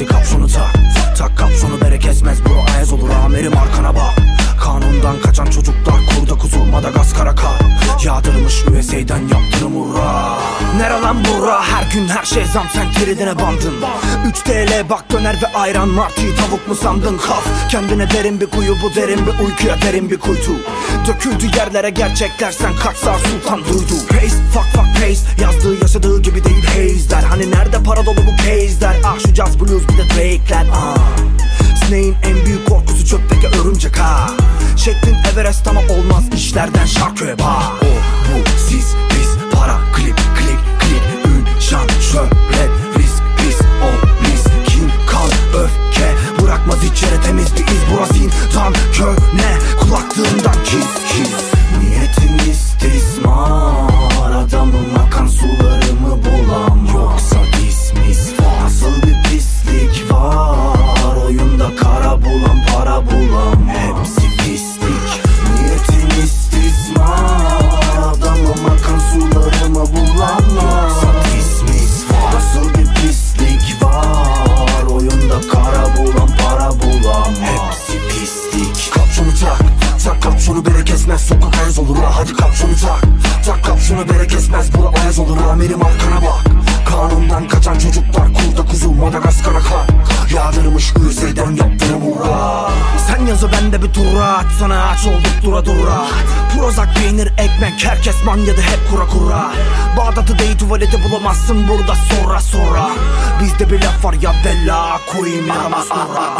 Hadi kapşonu tak Tak kapşonu bere kesmez bro ayaz olur ha Merim arkana bak. Kanundan kaçan çocuklar kurda kuzu Madagaskar'a kar Yağdırmış USA'dan yaptırım hurra Nere lan bura her gün her şey zam sen tridine bandın. 3 TL bak döner ve ayran martıyı tavuk mu sandın? Kaf. Kendine derin bir kuyu bu derin bir uykuya derin bir kuytu. Döküldü yerlere gerçekler sen kaç sağ sultan duydu. Pace fuck fuck pace yazdığı yaşadığı gibi değil haze. Der Hani nerede para dolu bu case'ler jazz blues bir de Drake'ler. Ah Snake'in en büyük korkusu çöpteki örümcek ha. Şeklin Everest ama olmaz işlerden şarkı hep ha. O bu siz biz para klip klik klik ün şan şöhret risk pis o miskin kan öfke. Bırakmaz içeri temiz bir iz burası insan köhne kesmez Sokak ayaz olur ha Hadi kapşonu tak. Tak kapşonu bere kesmez Bura ayaz olur ha Merim arkana bak. Kanundan kaçan çocuklar Kurda kuzu Madagaskar'a kar Yağdırmış ürüzeyden yaptırım uğra. Sen yazı bende bir tura at Sana aç olduk dura dura. Prozac peynir ekmek Herkes manyadı hep kura kura. Bağdat'ı değil tuvaleti bulamazsın burada sonra sonra. Bizde bir laf var ya bella koyayım ya da masmura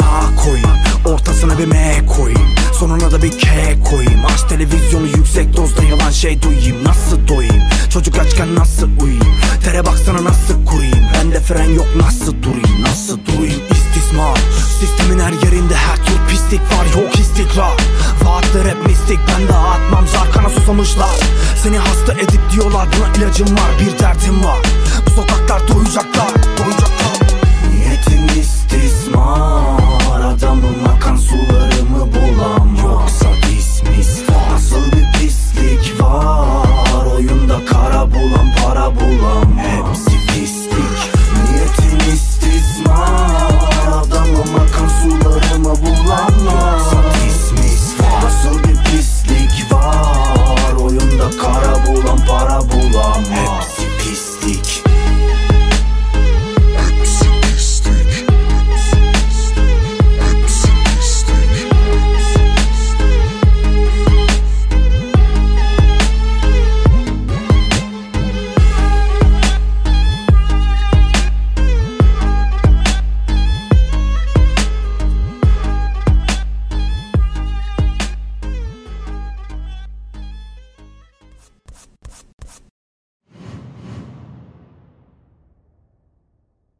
A Ortasına M koyayım. Sonuna da bir K koyayım. Aç televizyonu yüksek dozda yalan şey duyayım. Nasıl doyayım? Çocuk açken nasıl uyuyayım? Tere baksana nasıl kurayım Bende fren yok nasıl durayım? Nasıl durayım? İstismar. Sistemin her yerinde her tür pislik var. Yok istikrar Vaatler hep mistik. Ben de atmam. Zarkana susamışlar. Seni hasta edip diyorlar. Buna ilacım var. Bir derdim var. Bu sokaklar doyacaklar